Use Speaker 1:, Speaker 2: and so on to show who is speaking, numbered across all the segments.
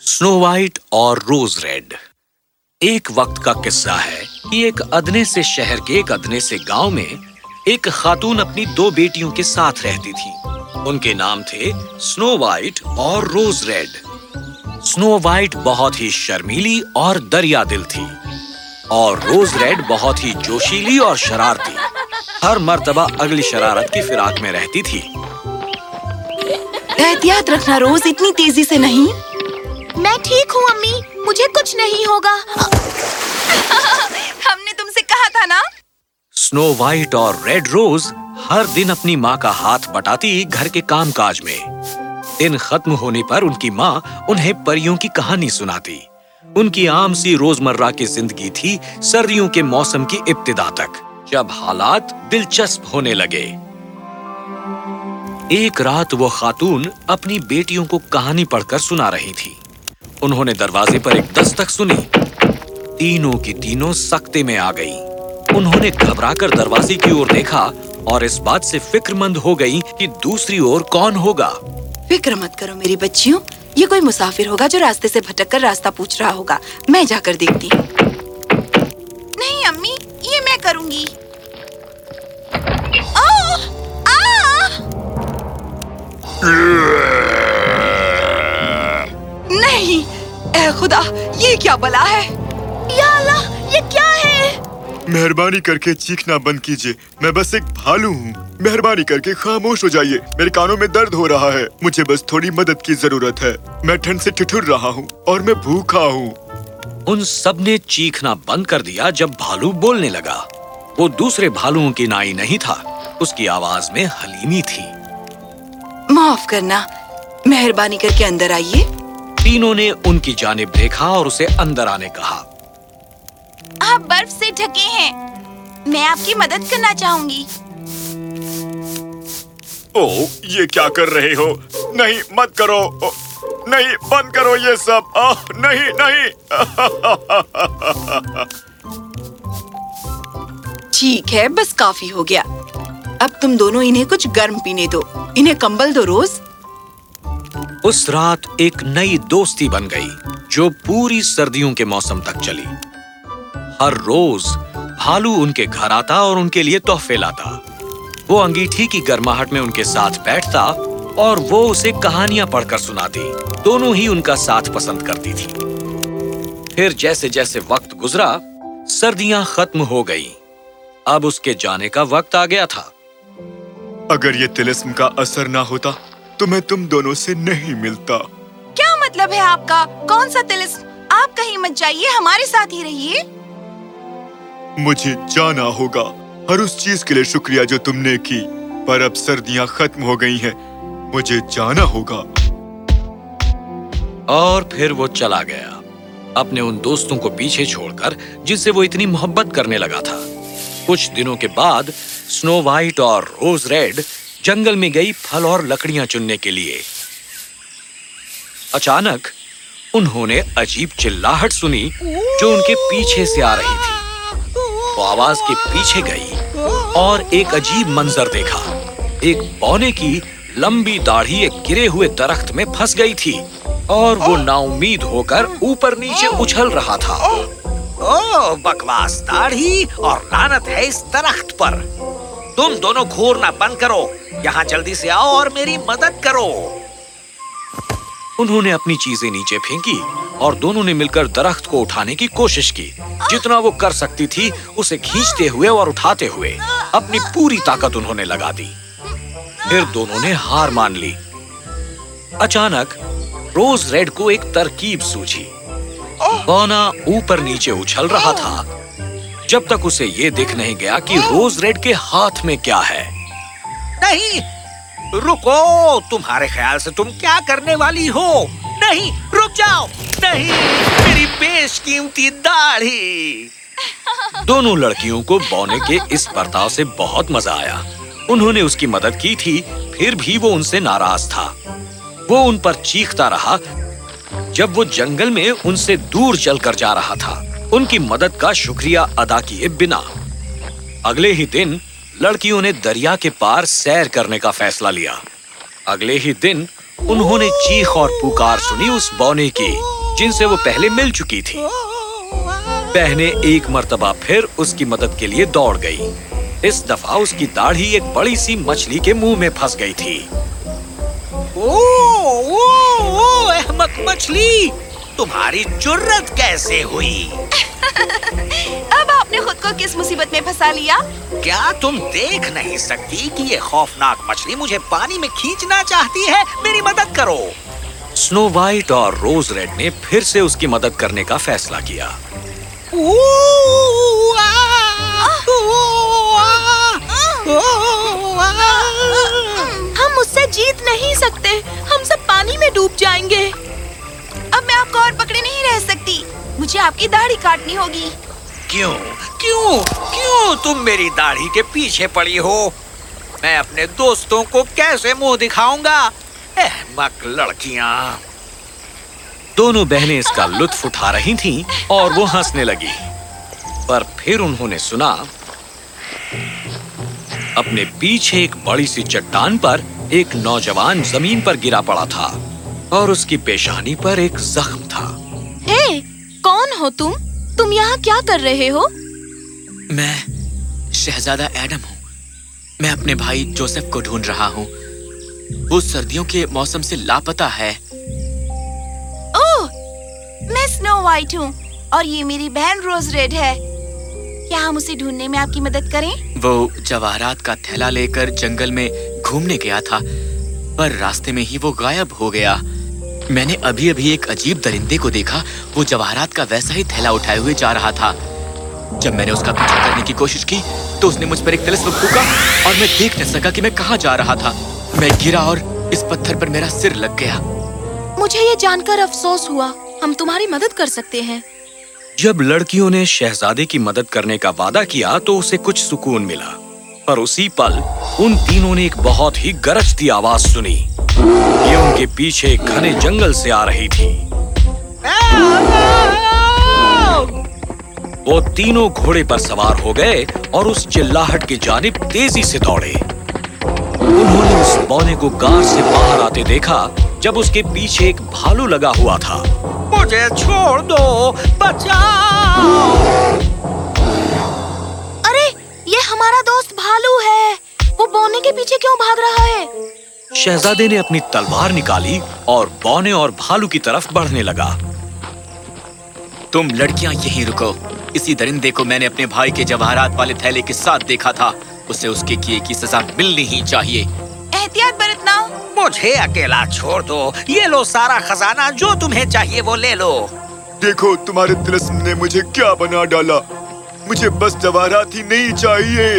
Speaker 1: سنو وائٹ اور rose red. ایک وقت کا قصہ ہے کہ ایک ادنے سے شہر کے ایک ادنے سے گاؤں میں ایک خاتون اپنی دو بیٹیوں کے ساتھ رہتی تھی۔ ان کے نام تھے سنو وائٹ اور روز ریڈ۔ سنو وائٹ بہت ہی شرمیلی اور دریا دل تھی۔ اور روز ریڈ بہت ہی جوشیلی اور شرارتی۔ ہر مرتبہ اگلی شرارت کی فراق میں رہتی تھی۔
Speaker 2: احتیاط رکھنا روز اتنی تیزی سے نہیں۔
Speaker 3: میں ٹھیک ہوں امی۔ مجھے کچھ نہیں ہوگا۔
Speaker 2: ہم نے تم سے کہا تھا نا؟
Speaker 1: سنو وائٹ اور ریڈ روز ہر دن اپنی ماں کا ہاتھ بٹاتی گھر کے کام کاج میں۔ دن ختم ہونے پر ان کی ماں انہیں پریوں کی کہانی سناتی۔ ان کی عام سی روز مرہ کی زندگی تھی سردیوں کے موسم کی ابتدا تک جب حالات دلچسپ ہونے لگے۔ ایک رات وہ خاتون اپنی بیٹیوں کو کہانی پڑھ کر سنا رہی تھی۔ انہوں نے دروازے پر ایک دستک سنی۔ تینوں کی تینوں سختی میں آ گئی انہوں نے گھبرا کر دروازے کی اور دیکھا اور اس بات سے فکر مند ہو گئی کہ دوسری اور کون ہوگا۔
Speaker 2: فکر مت کرو میری بچیوں، یہ کوئی مسافر ہوگا جو راستے سے بھٹک کر راستہ پوچھ رہا ہوگا۔ میں جا کر دیکھتی ہوں۔ نہیں امی، یہ میں کروں گی۔ آہ!
Speaker 4: آہ!
Speaker 2: اے خدا یہ کیا بلا ہے؟ یا اللہ یہ کیا ہے؟
Speaker 4: مہربانی کر کے چیخنا بند کیجیے میں بس ایک بھالو ہوں۔ مہربانی کر کے خاموش ہو جائیے۔ میرے کانوں میں درد ہو رہا ہے۔ مجھے بس تھوڑی مدد کی ضرورت ہے۔ میں ٹھنڈ سے ٹھٹر رہا ہوں اور میں بھوکا ہوں۔
Speaker 1: ان سب نے چیخنا بند کر دیا جب بھالو بولنے لگا۔ وہ دوسرے بھالوؤں کی نائی نہیں تھا۔ اس کی آواز میں حلیمی تھی۔
Speaker 2: معاف کرنا۔ مہربانی کر کے اندر آئیے۔
Speaker 1: تینوں نے ان کی جانب دیکھا اور اسے اندر آنے کہا۔
Speaker 2: آپ برف سے ڈھکے ہیں۔ میں آپ کی مدد کرنا چاہوں گی۔
Speaker 4: او یہ کیا کر رہے ہو؟ نہیں مت کرو۔ نہیں بند کرو یہ سب۔ نہیں نہیں۔
Speaker 2: ٹھیک ہے بس کافی ہو گیا۔ اب تم دونوں انہیں کچھ گرم پینے دو۔ انہیں کمبل دو روز۔
Speaker 1: اس رات ایک نئی دوستی بن گئی جو پوری سردیوں کے موسم تک چلی۔ ہر روز بھالو ان کے گھر آتا اور ان کے لیے تحفے لاتا۔ وہ انگیٹھی کی گرماہٹ میں ان کے ساتھ بیٹھتا اور وہ اسے کہانیاں پڑھ کر سناتی۔ دونوں ہی ان کا ساتھ پسند کرتی تھی پھر جیسے جیسے وقت گزرا، سردیاں ختم ہو گئی اب اس کے جانے کا وقت آ گیا تھا۔
Speaker 4: اگر یہ تلسم کا اثر نہ ہوتا تمہیں تم دونوں سے نہیں ملتا۔
Speaker 2: کیا مطلب ہے آپ کا؟ کون سا تلس آپ کہیں مت جائیے ہمارے ساتھ ہی رہیے۔
Speaker 4: مجھے جانا ہوگا۔ ہر اس چیز کے لیے شکریہ جو تم نے کی۔ پر اب سردیاں ختم ہو گئی ہیں۔ مجھے جانا ہوگا۔
Speaker 1: اور پھر وہ چلا گیا۔ اپنے ان دوستوں کو پیچھے چھوڑ کر جس سے وہ اتنی محبت کرنے لگا تھا۔ کچھ دنوں کے بعد سنو وائٹ اور روز ریڈ جنگل میں گئی پھل اور لکڑیاں چننے کے لیے۔ اچانک انہوں نے عجیب چلاہٹ سنی جو ان کے پیچھے سے آ رہی تھی۔ وہ آواز کے پیچھے گئی اور ایک عجیب منظر دیکھا۔ ایک بونے کی لمبی داڑھی ایک گرے ہوئے درخت میں پھنس گئی تھی اور وہ ناؤمید ہو کر اوپر نیچے اچھل رہا تھا۔ او
Speaker 5: بکواس داڑھی اور لانت ہے اس درخت پر۔ تم دونوں گھورنا بند کرو۔ یہاں جلدی سے آؤ اور میری مدد کرو۔
Speaker 1: انہوں نے اپنی چیزیں نیچے پھینکی اور دونوں نے مل کر درخت کو اٹھانے کی کوشش کی۔ جتنا وہ کر سکتی تھی، اسے کھینچتے ہوئے اور اٹھاتے ہوئے اپنی پوری طاقت انہوں نے لگا دی۔ پھر دونوں نے ہار مان لی۔ اچانک روز ریڈ کو ایک ترکیب سوچی۔ بونا اوپر نیچے اچھل رہا تھا۔ جب تک اسے یہ دیکھ نہیں گیا کہ روز ریڈ کے ہاتھ میں کیا ہے۔
Speaker 5: نہیں رکو تمہارے خیال سے تم کیا کرنے والی ہو؟ نہیں رک جاؤ۔ نہیں میری بیش قیمتی داڑھی۔
Speaker 1: دونوں لڑکیوں کو بونے کے اس برتاؤ سے بہت مزہ آیا۔ انہوں نے اس کی مدد کی تھی پھر بھی وہ ان سے ناراض تھا۔ وہ ان پر چیختا رہا جب وہ جنگل میں ان سے دور چل کر جا رہا تھا۔ ان کی مدد کا شکریہ ادا کیے بنا۔ اگلے ہی دن لڑکیوں نے دریا کے پار سیر کرنے کا فیصلہ لیا۔ اگلے ہی دن انہوں نے چیخ اور پکار سنی اس بونے کی جن سے وہ پہلے مل چکی تھی۔ بہنیں ایک مرتبہ پھر اس کی مدد کے لیے دوڑ گئی اس دفعہ اس کی داڑھی ایک بڑی سی مچھلی کے منہ میں پھنس گئی تھی۔
Speaker 5: او, او, او, مچھلی! تمہاری جرت کیسے ہوئی؟
Speaker 2: اب آپ نے خود کو کس مصیبت میں پھنسا لیا؟
Speaker 5: کیا تم دیکھ نہیں سکتی کہ یہ خوفناک مچھلی مجھے پانی میں کھینچنا چاہتی ہے؟ میری مدد کرو۔
Speaker 1: سنو وائٹ اور روز ریڈ نے پھر سے اس کی مدد کرنے کا فیصلہ کیا.
Speaker 3: ہم اس سے جیت نہیں سکتے۔ ہم سب پانی میں ڈوب جائیں گے۔
Speaker 2: مجھے آپ کی داڑھی کاٹنی ہوگی۔
Speaker 5: کیوں؟ کیوں؟ کیوں تم میری داڑھی کے پیچھے پڑی ہو؟ میں اپنے دوستوں کو کیسے منہ دکھاؤں گا؟ احمق لڑکیاں۔
Speaker 1: دونوں بہنیں اس کا لطف اٹھا رہی تھیں اور وہ ہنسنے لگی۔ پر پھر انہوں نے سنا اپنے پیچھے ایک بڑی سی چٹان پر ایک نوجوان زمین پر گرا پڑا تھا اور اس کی پیشانی پر ایک زخم تھا۔
Speaker 3: کون ہو تم؟
Speaker 2: تم
Speaker 3: یہاں کیا کر رہے ہو؟
Speaker 6: میں شہزادہ ایڈم ہوں۔ میں اپنے بھائی جوسف کو ڈھونڈ رہا ہوں۔ وہ سردیوں کے موسم سے لاپتہ ہے۔
Speaker 2: اوہ میں سنو وائٹ ہوں اور یہ میری بہن روز ریڈ ہے۔ کیا ہم اسے ڈھونڈنے میں آپ کی مدد کریں؟
Speaker 6: وہ جواہرات کا تھیلا لے کر جنگل میں گھومنے گیا تھا پر راستے میں ہی وہ غائب ہو گیا۔ میں نے ابھی ابھی ایک عجیب درندے کو دیکھا وہ جواہرات کا ویسا ہی تھیلا اٹھائے ہوئے جا رہا تھا۔ جب میں نے اس کا پیچھا کرنے کی کوشش کی تو اس نے مجھ پر ایک تلسم پھونکا اور میں دیکھ نہ سکا کہ میں کہاں جا رہا تھا۔ میں گرا اور اس پتھر پر میرا سر لگ گیا۔
Speaker 3: مجھے یہ جان کر افسوس ہوا۔ ہم تمہاری مدد کر سکتے ہیں۔
Speaker 1: جب لڑکیوں نے شہزادے کی مدد کرنے کا وعدہ کیا تو اسے کچھ سکون ملا۔ پر اسی پل ان تینوں نے ایک بہت ہی گرجتی آواز سنی۔ یہ ان کے پیچھے گھنے جنگل سے آ رہی تھی۔ وہ تینوں گھوڑے پر سوار ہو گئے اور اس چلاہٹ کی جانب تیزی سے دوڑے۔ انہوں نے اس بونے کو گار سے باہر آتے دیکھا جب اس کے پیچھے ایک بھالو لگا ہوا تھا۔
Speaker 5: مجھے چھوڑ دو، بچاؤ۔
Speaker 3: یہ ہمارا دوست بھالو ہے۔ وہ بونے کے پیچھے کیوں بھاگ رہا ہے؟
Speaker 1: شہزادے نے اپنی تلوار نکالی اور بونے اور بھالو کی طرف بڑھنے لگا۔
Speaker 6: تم لڑکیاں یہیں رکو۔ اسی درندے کو میں نے اپنے بھائی کے جواہرات والے تھیلے کے ساتھ دیکھا تھا۔ اسے اس کے کیے کی سزا ملنی ہی چاہیے۔
Speaker 2: احتیاط برتنا
Speaker 5: مجھے اکیلا چھوڑ دو۔ یہ لو سارا خزانہ جو تمہیں چاہیے وہ لے لو۔
Speaker 4: دیکھو تمہارے تلسم نے مجھے کیا بنا ڈالا؟ مجھے بس جواہرات ہی نہیں چاہیے۔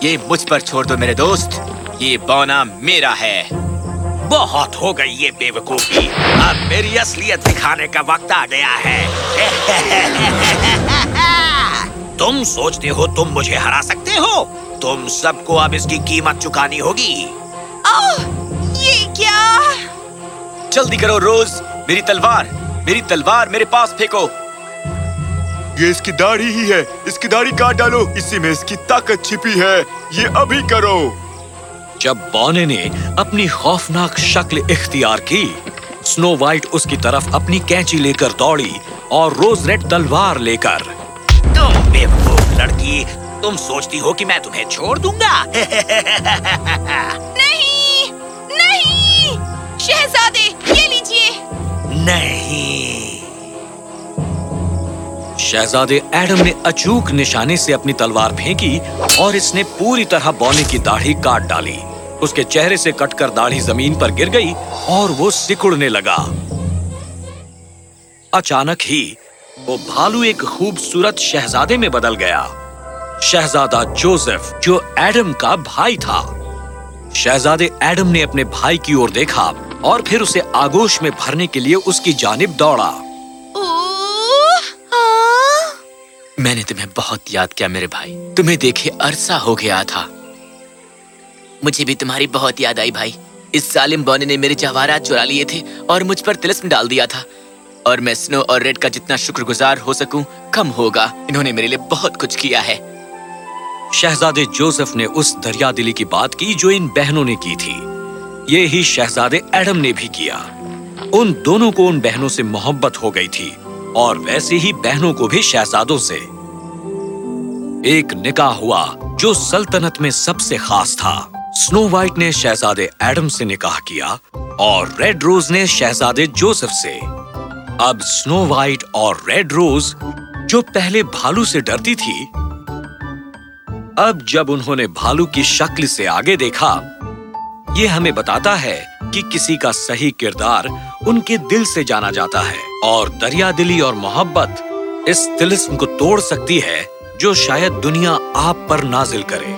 Speaker 6: یہ مجھ پر چھوڑ دو میرے دوست۔ یہ بونا میرا ہے۔
Speaker 5: بہت ہو گئی یہ بے وقوفی اب میری اصلیت دکھانے کا وقت آ گیا ہے۔ تم سوچتے ہو تم مجھے ہرا سکتے ہو۔ تم سب کو اب اس کی قیمت چکانی ہوگی۔
Speaker 2: یہ کیا؟
Speaker 6: جلدی کرو روز۔ میری تلوار میری تلوار میرے پاس پھینکو۔
Speaker 4: یہ اس کی داڑھی ہی ہے۔ اس کی داڑھی کاٹ ڈالو اسی میں اس کی طاقت چھپی ہے۔ یہ ابھی کرو۔
Speaker 1: جب بونے نے اپنی خوفناک شکل اختیار کی سنو وائٹ اس کی طرف اپنی کینچی لے کر دوڑی اور روز ریڈ تلوار لے کر۔
Speaker 5: تم بے وقوف لڑکی تم سوچتی ہو کہ میں تمہیں چھوڑ دوں گا۔
Speaker 2: نہیں نہیں۔ شہزادے یہ لیجیے
Speaker 5: نہیں۔
Speaker 1: شہزادے ایڈم نے اچوک نشانے سے اپنی تلوار پھینکی اور اس نے پوری طرح بونے کی داڑھی کاٹ ڈالی۔ اس کے چہرے سے کٹ کر داڑھی زمین پر گر گئی اور وہ سکڑنے لگا۔ اچانک ہی وہ بھالو ایک خوبصورت شہزادے میں بدل گیا۔ شہزادہ جوزف، جو ایڈم کا بھائی تھا۔ شہزادے ایڈم نے اپنے بھائی کی اور دیکھا اور پھر اسے آگوش میں بھرنے کے لیے اس کی جانب دوڑا۔
Speaker 6: میں نے تمہیں بہت یاد کیا میرے بھائی۔ تمہیں دیکھے عرصہ ہو گیا تھا۔ مجھے بھی تمہاری بہت یاد آئی بھائی۔ اس ظالم بونے نے میرے جواہرات چرا لیے تھے اور مجھ پر تلسم ڈال دیا تھا۔ اور میں سنو اور ریڈ کا جتنا شکر گزار ہو سکوں، کم ہوگا۔ انہوں نے میرے لیے بہت کچھ کیا ہے۔
Speaker 1: شہزادے جوزف نے اس دریا دلی کی بات کی جو ان بہنوں نے کی تھی۔ یہ ہی شہزادے ایڈم نے بھی کیا۔ ان دونوں کو ان بہنوں سے محبت ہو گئی تھی اور ویسے ہی بہنوں کو بھی شہزادوں سے۔ ایک نکاح ہوا جو سلطنت میں سب سے خاص تھا۔ سنو وائٹ نے شہزادے ایڈم سے نکاح کیا اور ریڈ روز نے شہزادے جوزف سے۔ اب سنو وائٹ اور ریڈ روز جو پہلے بھالو سے ڈرتی تھی، اب جب انہوں نے بھالو کی شکل سے آگے دیکھا، یہ ہمیں بتاتا ہے کہ کسی کا صحیح کردار ان کے دل سے جانا جاتا ہے اور دریا دلی اور محبت اس تلسم کو توڑ سکتی ہے۔ جو شاید دنیا آپ پر نازل کرے۔